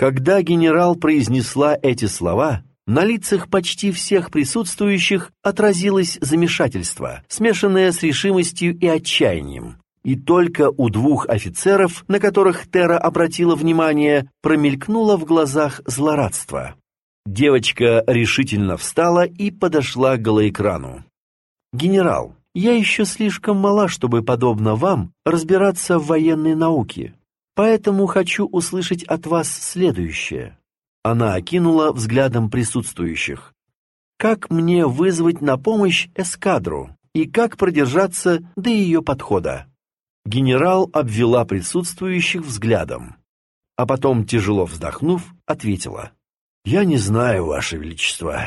Когда генерал произнесла эти слова, на лицах почти всех присутствующих отразилось замешательство, смешанное с решимостью и отчаянием. И только у двух офицеров, на которых Тера обратила внимание, промелькнуло в глазах злорадство. Девочка решительно встала и подошла к голоэкрану. «Генерал, я еще слишком мала, чтобы, подобно вам, разбираться в военной науке, поэтому хочу услышать от вас следующее». Она окинула взглядом присутствующих. «Как мне вызвать на помощь эскадру и как продержаться до ее подхода?» Генерал обвела присутствующих взглядом, а потом, тяжело вздохнув, ответила. «Я не знаю, Ваше Величество».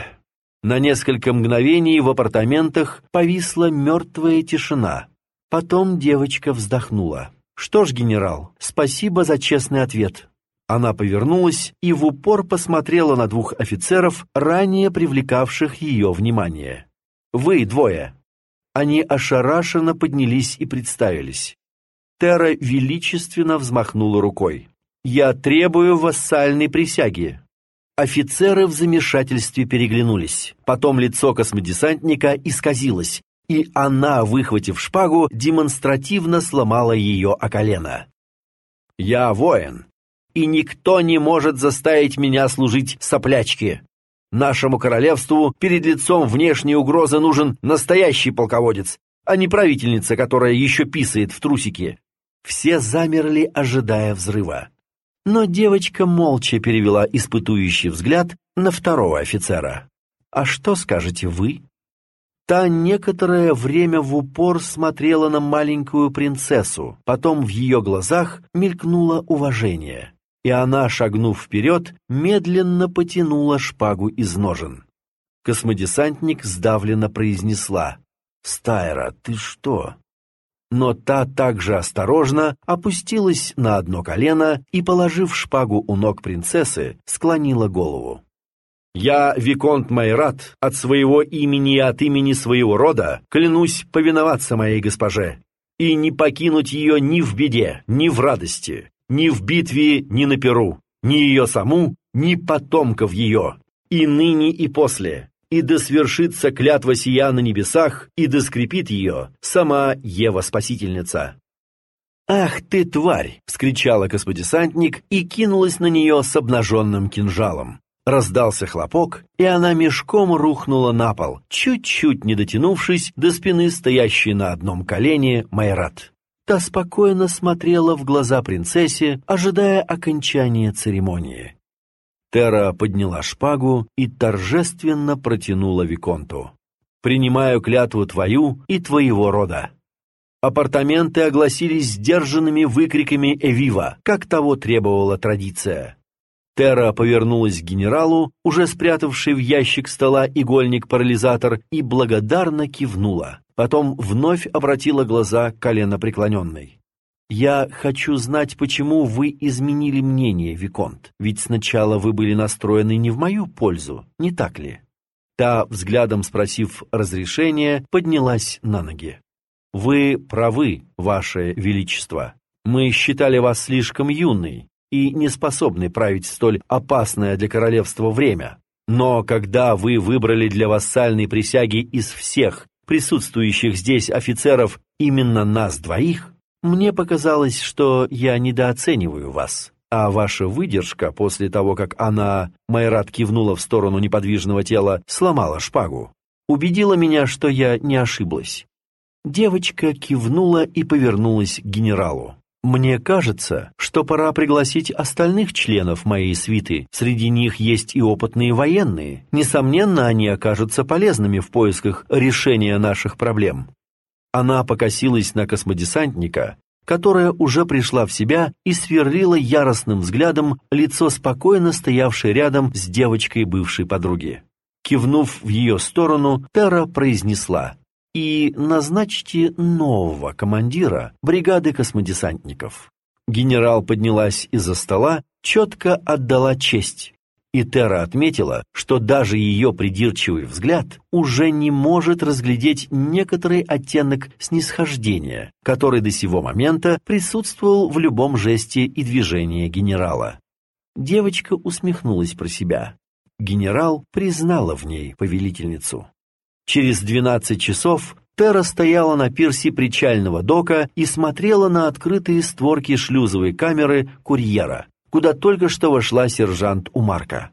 На несколько мгновений в апартаментах повисла мертвая тишина. Потом девочка вздохнула. «Что ж, генерал, спасибо за честный ответ. Она повернулась и в упор посмотрела на двух офицеров, ранее привлекавших ее внимание. «Вы двое!» Они ошарашенно поднялись и представились. Тера величественно взмахнула рукой. «Я требую вассальной присяги!» Офицеры в замешательстве переглянулись. Потом лицо космодесантника исказилось, и она, выхватив шпагу, демонстративно сломала ее о колено. «Я воин, и никто не может заставить меня служить соплячке. Нашему королевству перед лицом внешней угрозы нужен настоящий полководец, а не правительница, которая еще писает в трусики. Все замерли, ожидая взрыва. Но девочка молча перевела испытующий взгляд на второго офицера. «А что скажете вы?» Та некоторое время в упор смотрела на маленькую принцессу, потом в ее глазах мелькнуло уважение и она, шагнув вперед, медленно потянула шпагу из ножен. Космодесантник сдавленно произнесла «Стайра, ты что?» Но та также осторожно опустилась на одно колено и, положив шпагу у ног принцессы, склонила голову. «Я, Виконт Майрат, от своего имени и от имени своего рода, клянусь повиноваться моей госпоже и не покинуть ее ни в беде, ни в радости, ни в битве, ни на перу, ни ее саму, ни потомков ее, и ныне, и после, и да свершится клятва сия на небесах, и да скрепит ее сама Ева-спасительница». «Ах ты, тварь!» — вскричала космодесантник и кинулась на нее с обнаженным кинжалом. Раздался хлопок, и она мешком рухнула на пол, чуть-чуть не дотянувшись до спины стоящей на одном колене Майрат. Та спокойно смотрела в глаза принцессе, ожидая окончания церемонии. Тера подняла шпагу и торжественно протянула Виконту. «Принимаю клятву твою и твоего рода». Апартаменты огласились сдержанными выкриками «Эвива», как того требовала традиция. Тера повернулась к генералу, уже спрятавший в ящик стола игольник-парализатор, и благодарно кивнула. Потом вновь обратила глаза к коленопреклоненной. «Я хочу знать, почему вы изменили мнение, Виконт, ведь сначала вы были настроены не в мою пользу, не так ли?» Та, взглядом спросив разрешения, поднялась на ноги. «Вы правы, Ваше Величество. Мы считали вас слишком юной и неспособной править столь опасное для королевства время. Но когда вы выбрали для вассальной присяги из всех присутствующих здесь офицеров именно нас двоих, мне показалось, что я недооцениваю вас, а ваша выдержка после того, как она, Майрат кивнула в сторону неподвижного тела, сломала шпагу, убедила меня, что я не ошиблась. Девочка кивнула и повернулась к генералу. Мне кажется, что пора пригласить остальных членов моей свиты. Среди них есть и опытные военные. Несомненно, они окажутся полезными в поисках решения наших проблем. Она покосилась на космодесантника, которая уже пришла в себя и сверлила яростным взглядом лицо спокойно стоявшей рядом с девочкой бывшей подруги. Кивнув в ее сторону, Тера произнесла и назначьте нового командира бригады космодесантников». Генерал поднялась из-за стола, четко отдала честь. И Тера отметила, что даже ее придирчивый взгляд уже не может разглядеть некоторый оттенок снисхождения, который до сего момента присутствовал в любом жесте и движении генерала. Девочка усмехнулась про себя. Генерал признала в ней повелительницу. Через двенадцать часов Тера стояла на пирсе причального дока и смотрела на открытые створки шлюзовой камеры курьера, куда только что вошла сержант Умарка.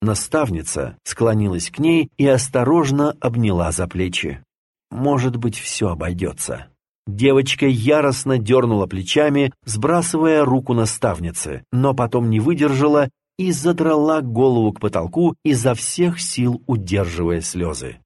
Наставница склонилась к ней и осторожно обняла за плечи. «Может быть, все обойдется». Девочка яростно дернула плечами, сбрасывая руку наставницы, но потом не выдержала и задрала голову к потолку, изо всех сил удерживая слезы.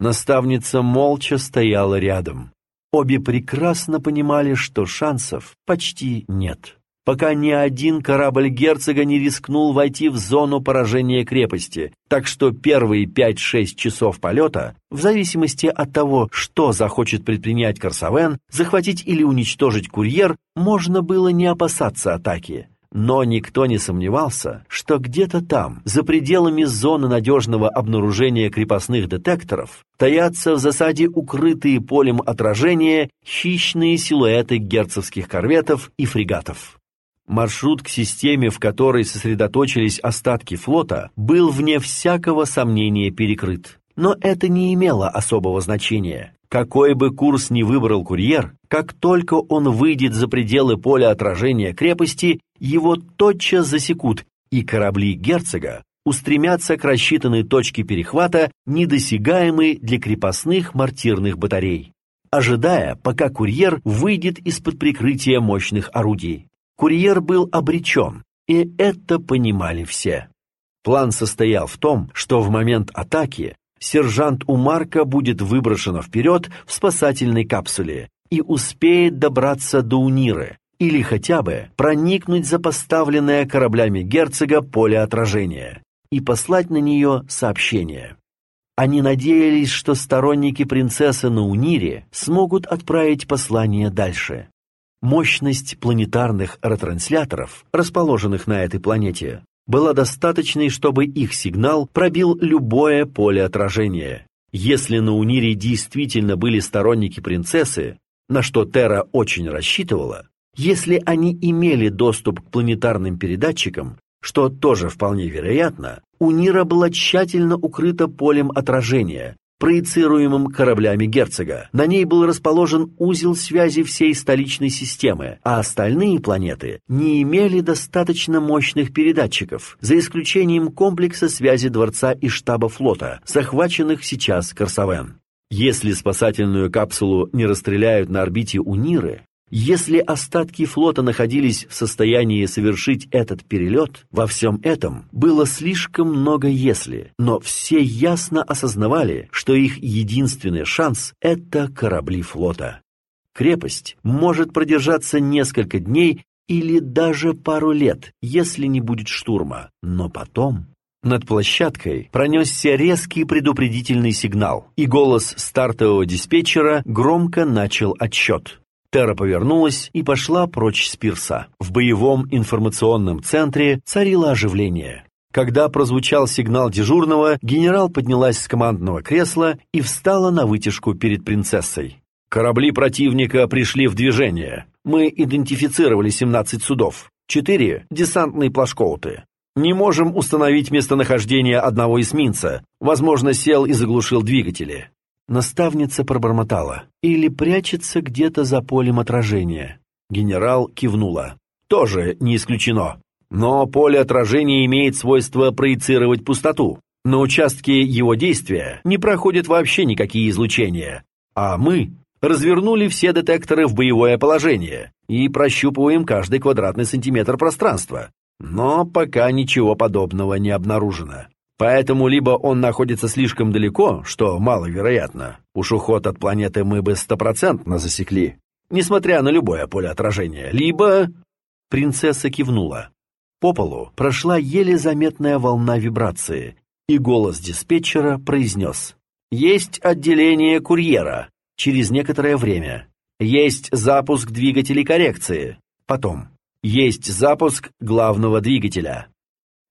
Наставница молча стояла рядом. Обе прекрасно понимали, что шансов почти нет. Пока ни один корабль герцога не рискнул войти в зону поражения крепости, так что первые 5-6 часов полета, в зависимости от того, что захочет предпринять Корсавен, захватить или уничтожить курьер, можно было не опасаться атаки. Но никто не сомневался, что где-то там, за пределами зоны надежного обнаружения крепостных детекторов, таятся в засаде укрытые полем отражения хищные силуэты герцогских корветов и фрегатов. Маршрут к системе, в которой сосредоточились остатки флота, был вне всякого сомнения перекрыт. Но это не имело особого значения. Какой бы курс ни выбрал курьер, как только он выйдет за пределы поля отражения крепости, его тотчас засекут, и корабли герцога устремятся к рассчитанной точке перехвата, недосягаемой для крепостных мортирных батарей, ожидая, пока курьер выйдет из-под прикрытия мощных орудий. Курьер был обречен, и это понимали все. План состоял в том, что в момент атаки сержант Умарка будет выброшена вперед в спасательной капсуле и успеет добраться до Униры, или хотя бы проникнуть за поставленное кораблями герцога поле отражения и послать на нее сообщение. Они надеялись, что сторонники принцессы на Унире смогут отправить послание дальше. Мощность планетарных ретрансляторов, расположенных на этой планете, была достаточной, чтобы их сигнал пробил любое поле отражения. Если на Унире действительно были сторонники принцессы, на что Терра очень рассчитывала, если они имели доступ к планетарным передатчикам, что тоже вполне вероятно, Унира была тщательно укрыта полем отражения, проецируемым кораблями герцога. На ней был расположен узел связи всей столичной системы, а остальные планеты не имели достаточно мощных передатчиков, за исключением комплекса связи дворца и штаба флота, захваченных сейчас Корсавен. Если спасательную капсулу не расстреляют на орбите Униры, если остатки флота находились в состоянии совершить этот перелет, во всем этом было слишком много «если», но все ясно осознавали, что их единственный шанс – это корабли флота. Крепость может продержаться несколько дней или даже пару лет, если не будет штурма, но потом... Над площадкой пронесся резкий предупредительный сигнал, и голос стартового диспетчера громко начал отсчет. Тера повернулась и пошла прочь с пирса. В боевом информационном центре царило оживление. Когда прозвучал сигнал дежурного, генерал поднялась с командного кресла и встала на вытяжку перед принцессой. «Корабли противника пришли в движение. Мы идентифицировали 17 судов. Четыре — десантные плашкоуты. Не можем установить местонахождение одного эсминца. Возможно, сел и заглушил двигатели. Наставница пробормотала. «Или прячется где-то за полем отражения». Генерал кивнула. «Тоже не исключено. Но поле отражения имеет свойство проецировать пустоту. На участке его действия не проходят вообще никакие излучения. А мы развернули все детекторы в боевое положение и прощупываем каждый квадратный сантиметр пространства. Но пока ничего подобного не обнаружено. Поэтому либо он находится слишком далеко, что маловероятно, уж уход от планеты мы бы стопроцентно засекли, несмотря на любое поле отражения, либо... Принцесса кивнула. По полу прошла еле заметная волна вибрации, и голос диспетчера произнес. «Есть отделение курьера. Через некоторое время. Есть запуск двигателей коррекции. Потом. Есть запуск главного двигателя».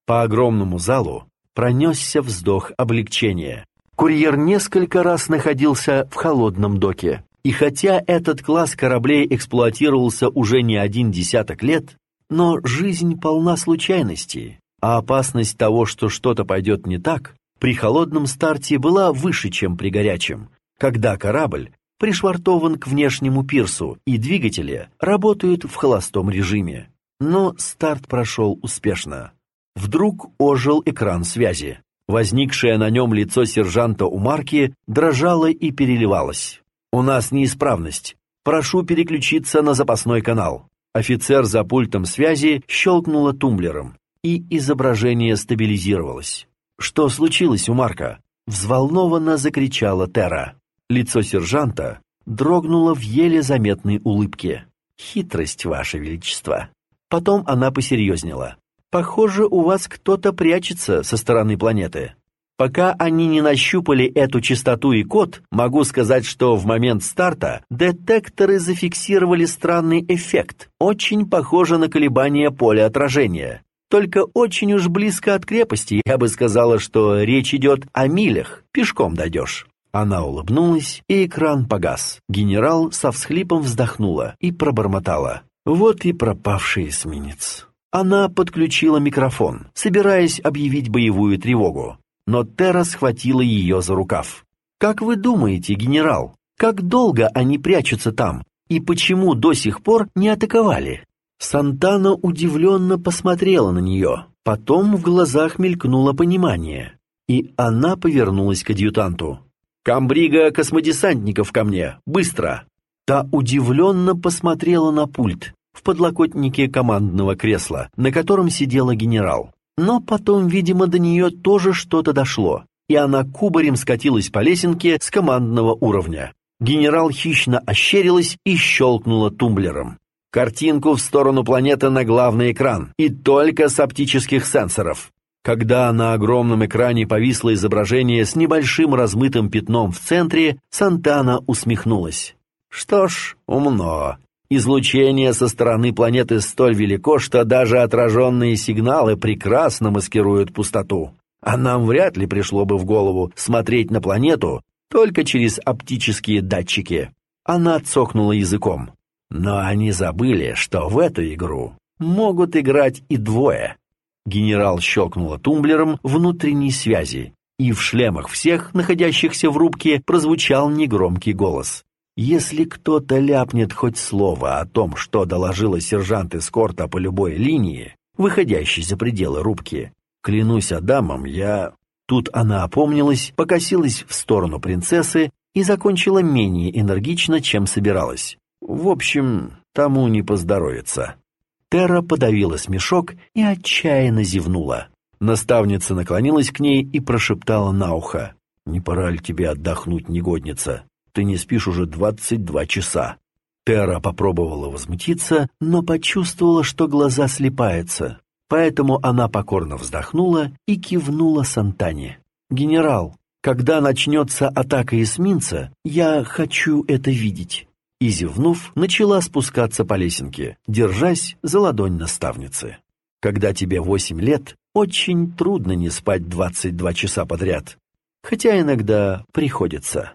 По огромному залу пронесся вздох облегчения. Курьер несколько раз находился в холодном доке. И хотя этот класс кораблей эксплуатировался уже не один десяток лет, Но жизнь полна случайностей, а опасность того, что что-то пойдет не так, при холодном старте была выше, чем при горячем, когда корабль пришвартован к внешнему пирсу и двигатели работают в холостом режиме. Но старт прошел успешно. Вдруг ожил экран связи. Возникшее на нем лицо сержанта у марки дрожало и переливалось. «У нас неисправность. Прошу переключиться на запасной канал». Офицер за пультом связи щелкнула тумблером, и изображение стабилизировалось. «Что случилось у Марка?» Взволнованно закричала Тера. Лицо сержанта дрогнуло в еле заметной улыбке. «Хитрость, Ваше Величество!» Потом она посерьезнела. Похоже, у вас кто-то прячется со стороны планеты. Пока они не нащупали эту частоту и код, могу сказать, что в момент старта детекторы зафиксировали странный эффект, очень похоже на колебания поля отражения. Только очень уж близко от крепости, я бы сказала, что речь идет о милях, пешком дойдешь. Она улыбнулась, и экран погас. Генерал со всхлипом вздохнула и пробормотала. Вот и пропавший эсминец. Она подключила микрофон, собираясь объявить боевую тревогу, но Терра схватила ее за рукав. «Как вы думаете, генерал, как долго они прячутся там, и почему до сих пор не атаковали?» Сантана удивленно посмотрела на нее, потом в глазах мелькнуло понимание, и она повернулась к адъютанту. «Камбрига космодесантников ко мне! Быстро!» Та удивленно посмотрела на пульт, в подлокотнике командного кресла, на котором сидела генерал. Но потом, видимо, до нее тоже что-то дошло, и она кубарем скатилась по лесенке с командного уровня. Генерал хищно ощерилась и щелкнула тумблером. Картинку в сторону планеты на главный экран, и только с оптических сенсоров. Когда на огромном экране повисло изображение с небольшим размытым пятном в центре, Сантана усмехнулась. «Что ж, умно. Излучение со стороны планеты столь велико, что даже отраженные сигналы прекрасно маскируют пустоту. А нам вряд ли пришло бы в голову смотреть на планету только через оптические датчики. Она цокнула языком. Но они забыли, что в эту игру могут играть и двое. Генерал щелкнула тумблером внутренней связи, и в шлемах всех, находящихся в рубке, прозвучал негромкий голос. Если кто-то ляпнет хоть слово о том, что доложила сержант эскорта по любой линии, выходящей за пределы рубки, клянусь Адамом, я... Тут она опомнилась, покосилась в сторону принцессы и закончила менее энергично, чем собиралась. В общем, тому не поздоровится. Терра подавила смешок и отчаянно зевнула. Наставница наклонилась к ней и прошептала на ухо. «Не пора ли тебе отдохнуть, негодница? Ты не спишь уже двадцать два часа». Тера попробовала возмутиться, но почувствовала, что глаза слепаются. Поэтому она покорно вздохнула и кивнула Сантане. «Генерал, когда начнется атака эсминца, я хочу это видеть». И, зевнув, начала спускаться по лесенке, держась за ладонь наставницы. «Когда тебе восемь лет, очень трудно не спать двадцать два часа подряд, хотя иногда приходится».